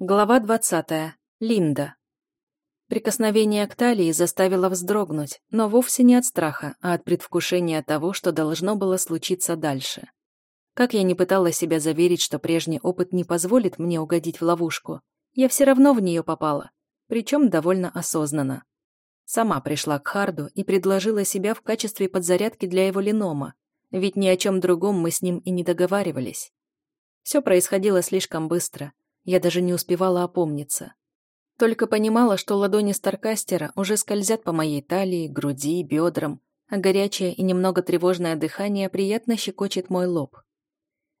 Глава двадцатая. Линда. Прикосновение к талии заставило вздрогнуть, но вовсе не от страха, а от предвкушения того, что должно было случиться дальше. Как я не пыталась себя заверить, что прежний опыт не позволит мне угодить в ловушку, я все равно в нее попала, причем довольно осознанно. Сама пришла к Харду и предложила себя в качестве подзарядки для его ленома, ведь ни о чем другом мы с ним и не договаривались. Все происходило слишком быстро — я даже не успевала опомниться. Только понимала, что ладони Старкастера уже скользят по моей талии, груди, бедрам, а горячее и немного тревожное дыхание приятно щекочет мой лоб.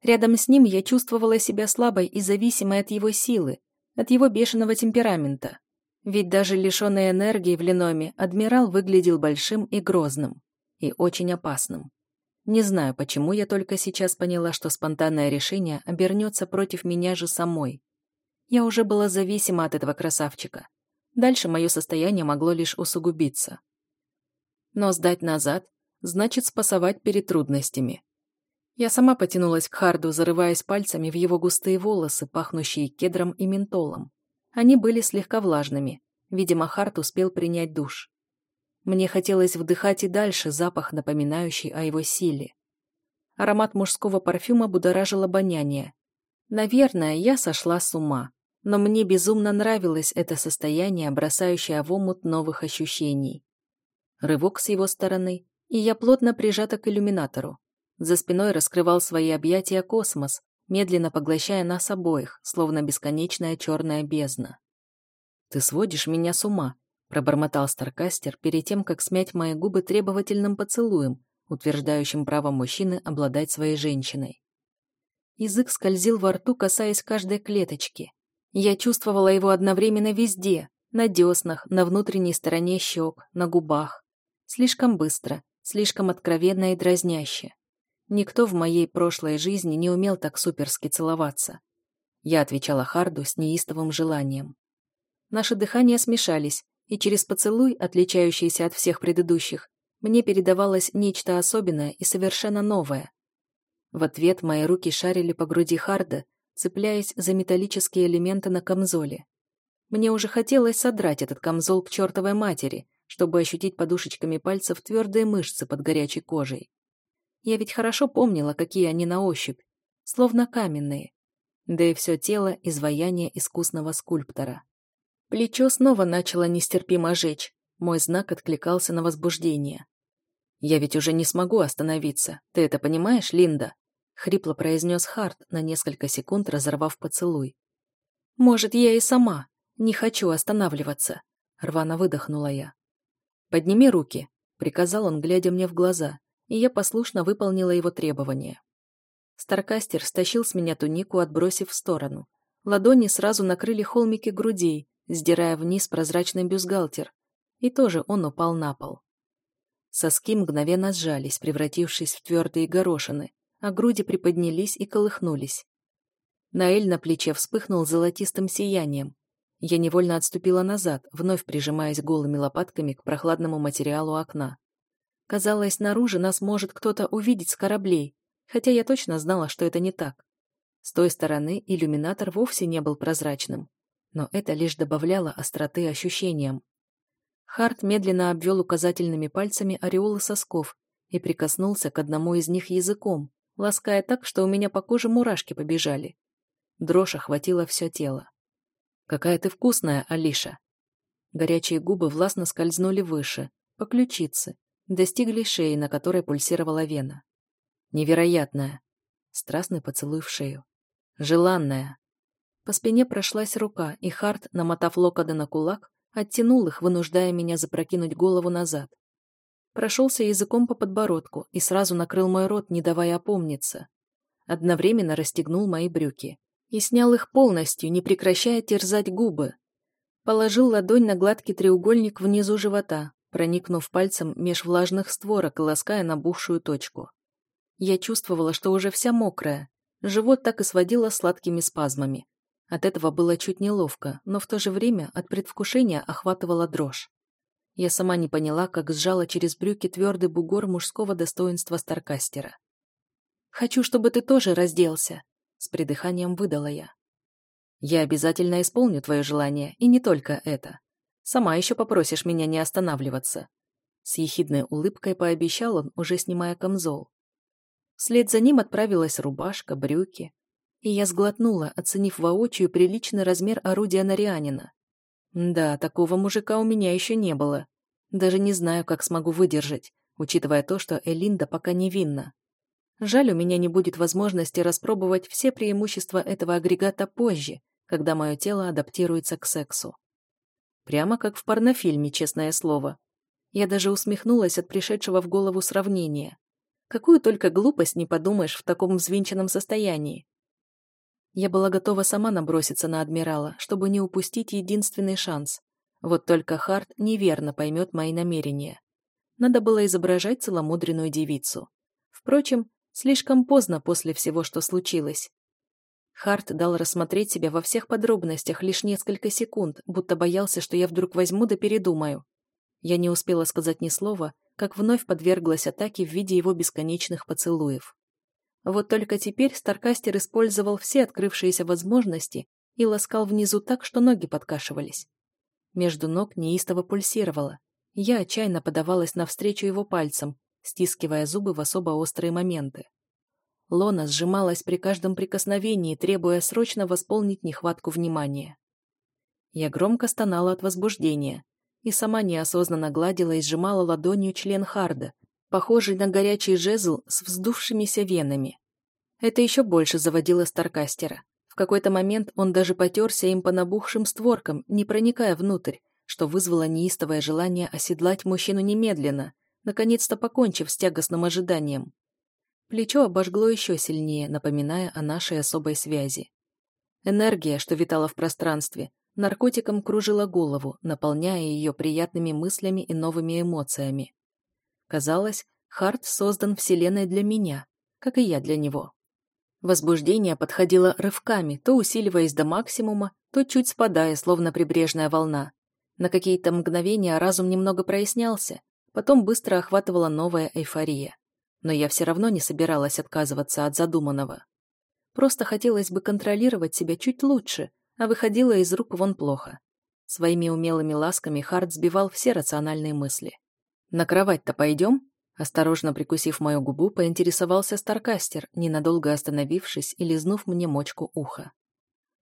Рядом с ним я чувствовала себя слабой и зависимой от его силы, от его бешеного темперамента. Ведь даже лишенный энергии в Леноме, адмирал выглядел большим и грозным. И очень опасным. Не знаю, почему я только сейчас поняла, что спонтанное решение обернется против меня же самой. Я уже была зависима от этого красавчика. Дальше мое состояние могло лишь усугубиться. Но сдать назад значит спасовать перед трудностями. Я сама потянулась к Харду, зарываясь пальцами в его густые волосы, пахнущие кедром и ментолом. Они были слегка влажными. Видимо, Хард успел принять душ. Мне хотелось вдыхать и дальше запах, напоминающий о его силе. Аромат мужского парфюма будоражил обоняние. Наверное, я сошла с ума но мне безумно нравилось это состояние, бросающее в омут новых ощущений. Рывок с его стороны, и я плотно прижата к иллюминатору. За спиной раскрывал свои объятия космос, медленно поглощая нас обоих, словно бесконечная черная бездна. «Ты сводишь меня с ума», — пробормотал Старкастер перед тем, как смять мои губы требовательным поцелуем, утверждающим право мужчины обладать своей женщиной. Язык скользил во рту, касаясь каждой клеточки, я чувствовала его одновременно везде, на деснах, на внутренней стороне щек, на губах. Слишком быстро, слишком откровенно и дразняще. Никто в моей прошлой жизни не умел так суперски целоваться. Я отвечала Харду с неистовым желанием. Наши дыхания смешались, и через поцелуй, отличающийся от всех предыдущих, мне передавалось нечто особенное и совершенно новое. В ответ мои руки шарили по груди Харда, цепляясь за металлические элементы на камзоле. Мне уже хотелось содрать этот камзол к чертовой матери, чтобы ощутить подушечками пальцев твердые мышцы под горячей кожей. Я ведь хорошо помнила, какие они на ощупь, словно каменные. Да и все тело – изваяние искусного скульптора. Плечо снова начало нестерпимо жечь, мой знак откликался на возбуждение. «Я ведь уже не смогу остановиться, ты это понимаешь, Линда?» — хрипло произнес Харт, на несколько секунд разорвав поцелуй. «Может, я и сама. Не хочу останавливаться», — рвано выдохнула я. «Подними руки», — приказал он, глядя мне в глаза, и я послушно выполнила его требования. Старкастер стащил с меня тунику, отбросив в сторону. Ладони сразу накрыли холмики грудей, сдирая вниз прозрачный бюстгальтер, и тоже он упал на пол. Соски мгновенно сжались, превратившись в твердые горошины, а груди приподнялись и колыхнулись. Наэль на плече вспыхнул золотистым сиянием. Я невольно отступила назад, вновь прижимаясь голыми лопатками к прохладному материалу окна. Казалось, снаружи нас может кто-то увидеть с кораблей, хотя я точно знала, что это не так. С той стороны иллюминатор вовсе не был прозрачным, но это лишь добавляло остроты ощущениям. Харт медленно обвел указательными пальцами ореолы сосков и прикоснулся к одному из них языком, лаская так, что у меня по коже мурашки побежали. Дрожь охватила все тело. «Какая ты вкусная, Алиша!» Горячие губы властно скользнули выше, по ключице, достигли шеи, на которой пульсировала вена. «Невероятная!» Страстный поцелуй в шею. «Желанная!» По спине прошлась рука, и Харт, намотав локоды на кулак, оттянул их, вынуждая меня запрокинуть голову назад прошелся языком по подбородку и сразу накрыл мой рот, не давая опомниться. Одновременно расстегнул мои брюки и снял их полностью, не прекращая терзать губы. Положил ладонь на гладкий треугольник внизу живота, проникнув пальцем меж влажных створок и лаская набухшую точку. Я чувствовала, что уже вся мокрая. Живот так и сводило сладкими спазмами. От этого было чуть неловко, но в то же время от предвкушения охватывала дрожь. Я сама не поняла, как сжала через брюки твердый бугор мужского достоинства Старкастера. «Хочу, чтобы ты тоже разделся», — с придыханием выдала я. Я обязательно исполню твое желание, и не только это. Сама еще попросишь меня не останавливаться. С ехидной улыбкой пообещал он, уже снимая камзол. Вслед за ним отправилась рубашка, брюки. И я сглотнула, оценив воочию приличный размер орудия Нарианина. Да, такого мужика у меня еще не было. Даже не знаю, как смогу выдержать, учитывая то, что Элинда пока невинна. Жаль, у меня не будет возможности распробовать все преимущества этого агрегата позже, когда мое тело адаптируется к сексу. Прямо как в порнофильме, честное слово. Я даже усмехнулась от пришедшего в голову сравнения. Какую только глупость не подумаешь в таком взвинченном состоянии. Я была готова сама наброситься на адмирала, чтобы не упустить единственный шанс. Вот только Харт неверно поймет мои намерения. Надо было изображать целомудренную девицу. Впрочем, слишком поздно после всего, что случилось. Харт дал рассмотреть себя во всех подробностях лишь несколько секунд, будто боялся, что я вдруг возьму да передумаю. Я не успела сказать ни слова, как вновь подверглась атаке в виде его бесконечных поцелуев. Вот только теперь Старкастер использовал все открывшиеся возможности и ласкал внизу так, что ноги подкашивались. Между ног неистово пульсировало. Я отчаянно подавалась навстречу его пальцам, стискивая зубы в особо острые моменты. Лона сжималась при каждом прикосновении, требуя срочно восполнить нехватку внимания. Я громко стонала от возбуждения и сама неосознанно гладила и сжимала ладонью член Харда, похожий на горячий жезл с вздувшимися венами. Это еще больше заводило Старкастера. В какой-то момент он даже потерся им по набухшим створкам, не проникая внутрь, что вызвало неистовое желание оседлать мужчину немедленно, наконец-то покончив с тягостным ожиданием. Плечо обожгло еще сильнее, напоминая о нашей особой связи. Энергия, что витала в пространстве, наркотиком кружила голову, наполняя ее приятными мыслями и новыми эмоциями. Казалось, Харт создан Вселенной для меня, как и я для него. Возбуждение подходило рывками, то усиливаясь до максимума, то чуть спадая, словно прибрежная волна. На какие-то мгновения разум немного прояснялся, потом быстро охватывала новая эйфория. Но я все равно не собиралась отказываться от задуманного. Просто хотелось бы контролировать себя чуть лучше, а выходило из рук вон плохо. Своими умелыми ласками Харт сбивал все рациональные мысли. «На кровать-то пойдем?» Осторожно прикусив мою губу, поинтересовался Старкастер, ненадолго остановившись и лизнув мне мочку уха.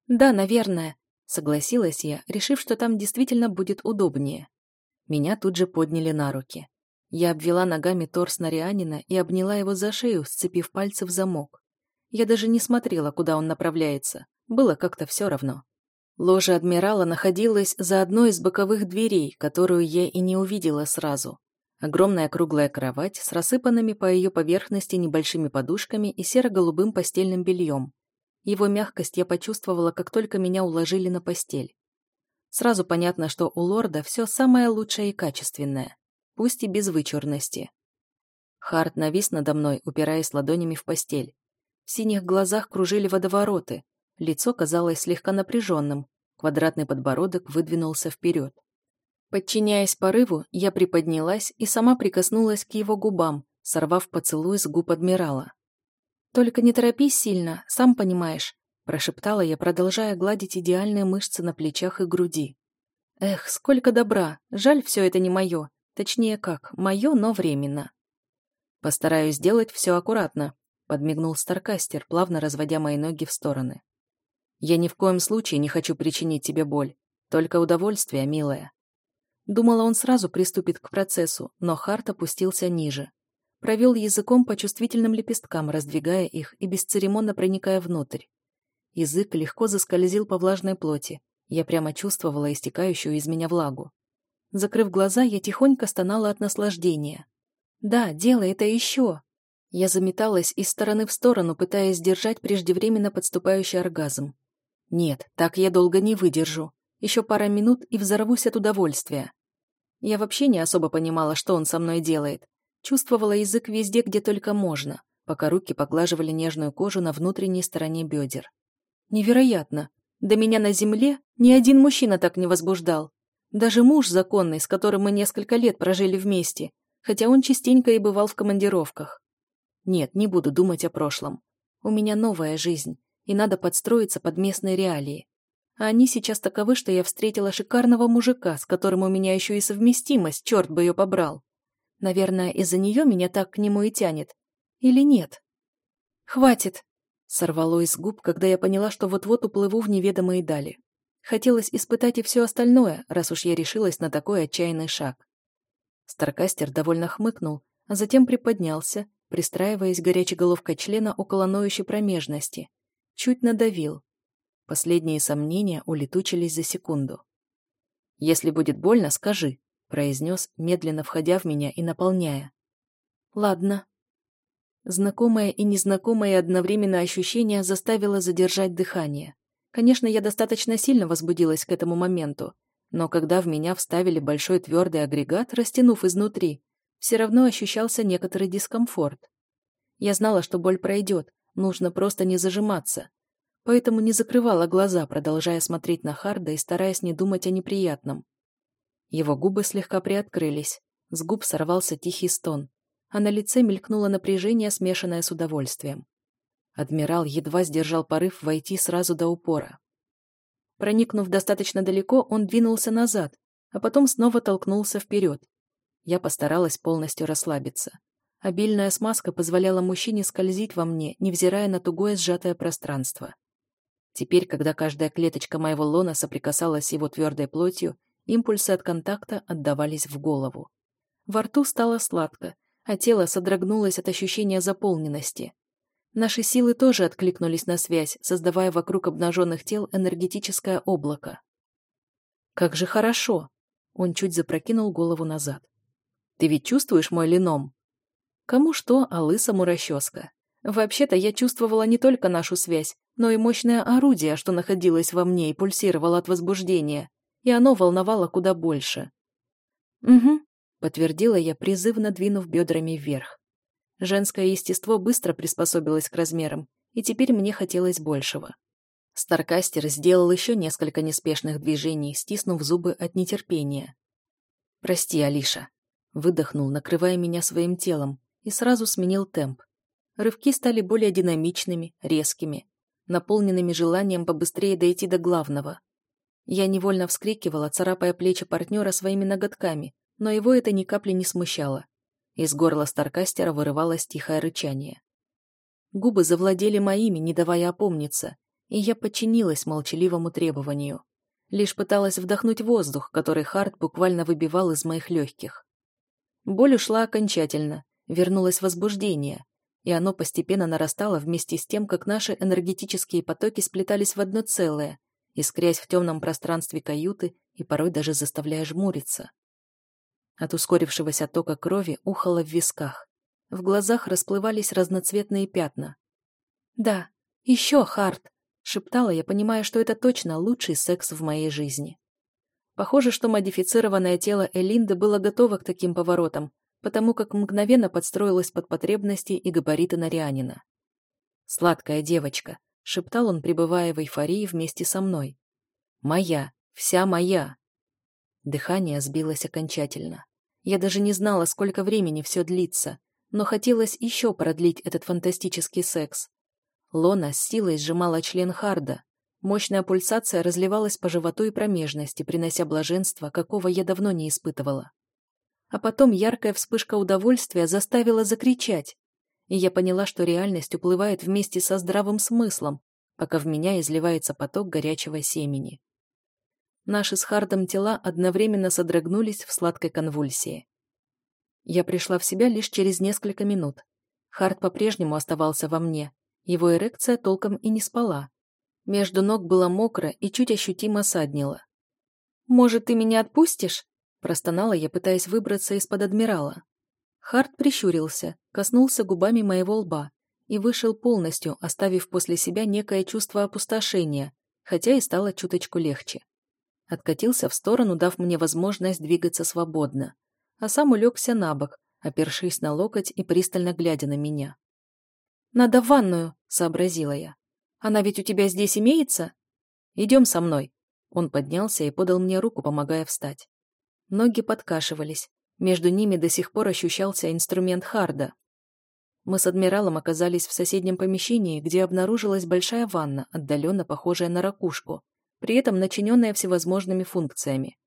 «Да, наверное», — согласилась я, решив, что там действительно будет удобнее. Меня тут же подняли на руки. Я обвела ногами торс Нарианина и обняла его за шею, сцепив пальцы в замок. Я даже не смотрела, куда он направляется. Было как-то все равно. Ложа адмирала находилась за одной из боковых дверей, которую я и не увидела сразу. Огромная круглая кровать с рассыпанными по ее поверхности небольшими подушками и серо-голубым постельным бельем. Его мягкость я почувствовала, как только меня уложили на постель. Сразу понятно, что у лорда все самое лучшее и качественное, пусть и без вычурности. Харт навис надо мной, упираясь ладонями в постель. В синих глазах кружили водовороты, лицо казалось слегка напряженным, квадратный подбородок выдвинулся вперед. Подчиняясь порыву, я приподнялась и сама прикоснулась к его губам, сорвав поцелуй с губ адмирала. «Только не торопись сильно, сам понимаешь», прошептала я, продолжая гладить идеальные мышцы на плечах и груди. «Эх, сколько добра! Жаль, все это не мое. Точнее как, мое, но временно». «Постараюсь сделать все аккуратно», подмигнул Старкастер, плавно разводя мои ноги в стороны. «Я ни в коем случае не хочу причинить тебе боль. Только удовольствие, милая. Думала, он сразу приступит к процессу, но Харт опустился ниже. Провел языком по чувствительным лепесткам, раздвигая их и бесцеремонно проникая внутрь. Язык легко заскользил по влажной плоти. Я прямо чувствовала истекающую из меня влагу. Закрыв глаза, я тихонько стонала от наслаждения. «Да, делай это еще!» Я заметалась из стороны в сторону, пытаясь сдержать преждевременно подступающий оргазм. «Нет, так я долго не выдержу. Еще пара минут и взорвусь от удовольствия. Я вообще не особо понимала, что он со мной делает. Чувствовала язык везде, где только можно, пока руки поглаживали нежную кожу на внутренней стороне бедер. Невероятно! До меня на земле ни один мужчина так не возбуждал. Даже муж законный, с которым мы несколько лет прожили вместе, хотя он частенько и бывал в командировках. Нет, не буду думать о прошлом. У меня новая жизнь, и надо подстроиться под местные реалии. А они сейчас таковы, что я встретила шикарного мужика, с которым у меня еще и совместимость, черт бы ее побрал. Наверное, из-за нее меня так к нему и тянет. Или нет? «Хватит!» — сорвало из губ, когда я поняла, что вот-вот уплыву в неведомые дали. Хотелось испытать и все остальное, раз уж я решилась на такой отчаянный шаг. Старкастер довольно хмыкнул, а затем приподнялся, пристраиваясь горячей головкой члена около ноющей промежности. Чуть надавил. Последние сомнения улетучились за секунду. «Если будет больно, скажи», — произнес, медленно входя в меня и наполняя. «Ладно». Знакомое и незнакомое одновременно ощущение заставило задержать дыхание. Конечно, я достаточно сильно возбудилась к этому моменту, но когда в меня вставили большой твердый агрегат, растянув изнутри, все равно ощущался некоторый дискомфорт. Я знала, что боль пройдет, нужно просто не зажиматься. Поэтому не закрывала глаза, продолжая смотреть на Харда и стараясь не думать о неприятном. Его губы слегка приоткрылись, с губ сорвался тихий стон, а на лице мелькнуло напряжение, смешанное с удовольствием. Адмирал едва сдержал порыв войти сразу до упора. Проникнув достаточно далеко, он двинулся назад, а потом снова толкнулся вперед. Я постаралась полностью расслабиться. Обильная смазка позволяла мужчине скользить во мне, невзирая на тугое сжатое пространство. Теперь, когда каждая клеточка моего лона соприкасалась с его твердой плотью, импульсы от контакта отдавались в голову. Во рту стало сладко, а тело содрогнулось от ощущения заполненности. Наши силы тоже откликнулись на связь, создавая вокруг обнаженных тел энергетическое облако. «Как же хорошо!» Он чуть запрокинул голову назад. «Ты ведь чувствуешь мой лином?» Кому что, а лысому расческа. Вообще-то я чувствовала не только нашу связь, но и мощное орудие, что находилось во мне и пульсировало от возбуждения, и оно волновало куда больше. «Угу», — подтвердила я, призывно двинув бедрами вверх. Женское естество быстро приспособилось к размерам, и теперь мне хотелось большего. Старкастер сделал еще несколько неспешных движений, стиснув зубы от нетерпения. «Прости, Алиша», — выдохнул, накрывая меня своим телом, и сразу сменил темп. Рывки стали более динамичными, резкими, наполненными желанием побыстрее дойти до главного. Я невольно вскрикивала, царапая плечи партнера своими ноготками, но его это ни капли не смущало. Из горла Старкастера вырывалось тихое рычание. Губы завладели моими, не давая опомниться, и я подчинилась молчаливому требованию. Лишь пыталась вдохнуть воздух, который Харт буквально выбивал из моих легких. Боль ушла окончательно, вернулось возбуждение, и оно постепенно нарастало вместе с тем, как наши энергетические потоки сплетались в одно целое, искрясь в темном пространстве каюты и порой даже заставляя жмуриться. От ускорившегося тока крови ухало в висках. В глазах расплывались разноцветные пятна. «Да, еще, Харт!» — шептала я, понимая, что это точно лучший секс в моей жизни. Похоже, что модифицированное тело Элинды было готово к таким поворотам, потому как мгновенно подстроилось под потребности и габариты Нарианина. «Сладкая девочка», — шептал он, пребывая в эйфории вместе со мной. «Моя, вся моя». Дыхание сбилось окончательно. Я даже не знала, сколько времени все длится, но хотелось еще продлить этот фантастический секс. Лона с силой сжимала член Харда. Мощная пульсация разливалась по животу и промежности, принося блаженство, какого я давно не испытывала. А потом яркая вспышка удовольствия заставила закричать, и я поняла, что реальность уплывает вместе со здравым смыслом, пока в меня изливается поток горячего семени. Наши с Хардом тела одновременно содрогнулись в сладкой конвульсии. Я пришла в себя лишь через несколько минут. Хард по-прежнему оставался во мне. Его эрекция толком и не спала. Между ног было мокро и чуть ощутимо саднило. «Может, ты меня отпустишь?» Простонала я, пытаясь выбраться из-под адмирала. Харт прищурился, коснулся губами моего лба и вышел полностью, оставив после себя некое чувство опустошения, хотя и стало чуточку легче откатился в сторону, дав мне возможность двигаться свободно, а сам улегся на бок, опершись на локоть и пристально глядя на меня. «Надо в ванную», — сообразила я. «Она ведь у тебя здесь имеется?» «Идем со мной». Он поднялся и подал мне руку, помогая встать. Ноги подкашивались. Между ними до сих пор ощущался инструмент Харда. Мы с адмиралом оказались в соседнем помещении, где обнаружилась большая ванна, отдаленно похожая на ракушку, при этом начиненная всевозможными функциями.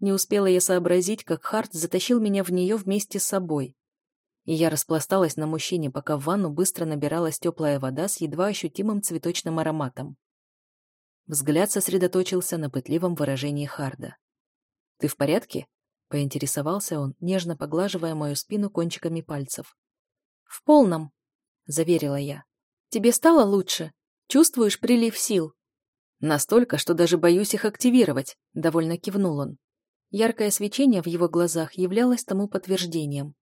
Не успела я сообразить, как Харт затащил меня в нее вместе с собой. И я распласталась на мужчине, пока в ванну быстро набиралась теплая вода с едва ощутимым цветочным ароматом. Взгляд сосредоточился на пытливом выражении Харда. «Ты в порядке?» — поинтересовался он, нежно поглаживая мою спину кончиками пальцев. «В полном», — заверила я. «Тебе стало лучше? Чувствуешь прилив сил?» «Настолько, что даже боюсь их активировать», — довольно кивнул он. Яркое свечение в его глазах являлось тому подтверждением.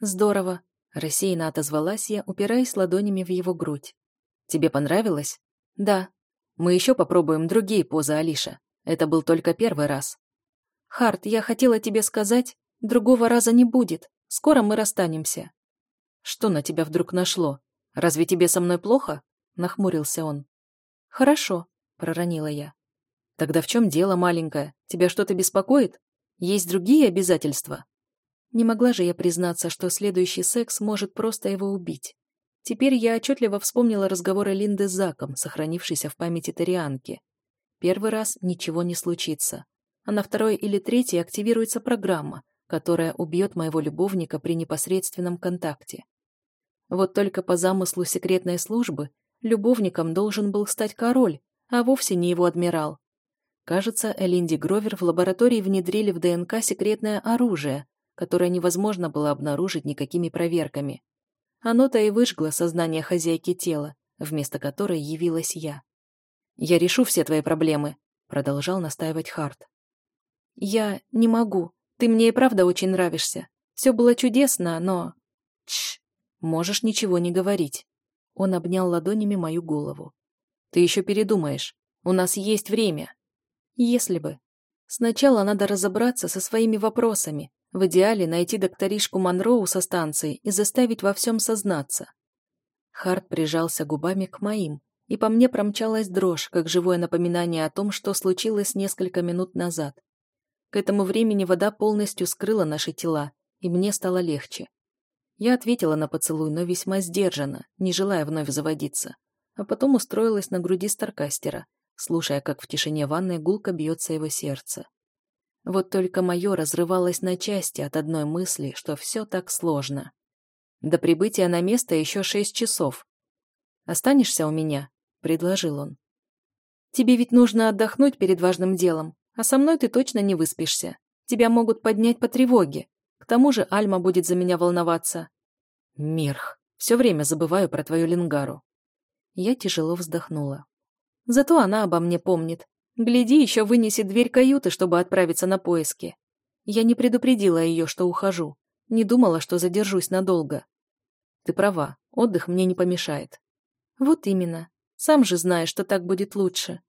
«Здорово», — рассеянно отозвалась я, упираясь ладонями в его грудь. «Тебе понравилось?» «Да», мы еще попробуем другие позы, Алиша. Это был только первый раз. Харт, я хотела тебе сказать, другого раза не будет. Скоро мы расстанемся. Что на тебя вдруг нашло? Разве тебе со мной плохо? Нахмурился он. Хорошо, проронила я. Тогда в чем дело, маленькая? Тебя что-то беспокоит? Есть другие обязательства? Не могла же я признаться, что следующий секс может просто его убить. Теперь я отчетливо вспомнила разговоры Линды с Заком, сохранившийся в памяти Тарианки. Первый раз ничего не случится, а на второй или третий активируется программа, которая убьет моего любовника при непосредственном контакте. Вот только по замыслу секретной службы любовником должен был стать король, а вовсе не его адмирал. Кажется, Элинди Гровер в лаборатории внедрили в ДНК секретное оружие, которое невозможно было обнаружить никакими проверками. Оно-то и выжгло сознание хозяйки тела, вместо которой явилась я. «Я решу все твои проблемы», — продолжал настаивать Харт. «Я не могу. Ты мне и правда очень нравишься. Все было чудесно, но...» «Тш, можешь ничего не говорить». Он обнял ладонями мою голову. «Ты еще передумаешь. У нас есть время». «Если бы. Сначала надо разобраться со своими вопросами, в идеале найти докторишку Монроу со станции и заставить во всем сознаться. Харт прижался губами к моим, и по мне промчалась дрожь, как живое напоминание о том, что случилось несколько минут назад. К этому времени вода полностью скрыла наши тела, и мне стало легче. Я ответила на поцелуй, но весьма сдержанно, не желая вновь заводиться, а потом устроилась на груди Старкастера, слушая, как в тишине ванной гулко бьется его сердце. Вот только мое разрывалось на части от одной мысли, что все так сложно. До прибытия на место еще шесть часов. «Останешься у меня?» — предложил он. «Тебе ведь нужно отдохнуть перед важным делом, а со мной ты точно не выспишься. Тебя могут поднять по тревоге. К тому же Альма будет за меня волноваться». «Мирх, все время забываю про твою лингару». Я тяжело вздохнула. Зато она обо мне помнит, Гляди, еще вынесет дверь каюты, чтобы отправиться на поиски. Я не предупредила ее, что ухожу. Не думала, что задержусь надолго. Ты права, отдых мне не помешает. Вот именно. Сам же знаешь, что так будет лучше.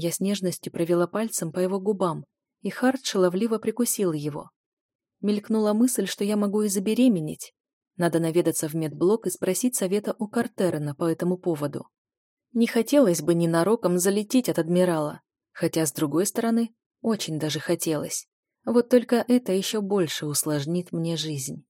Я с нежностью провела пальцем по его губам, и Харт шаловливо прикусил его. Мелькнула мысль, что я могу и забеременеть. Надо наведаться в медблок и спросить совета у Картерена по этому поводу. Не хотелось бы ненароком залететь от адмирала, Хотя, с другой стороны, очень даже хотелось. Вот только это еще больше усложнит мне жизнь.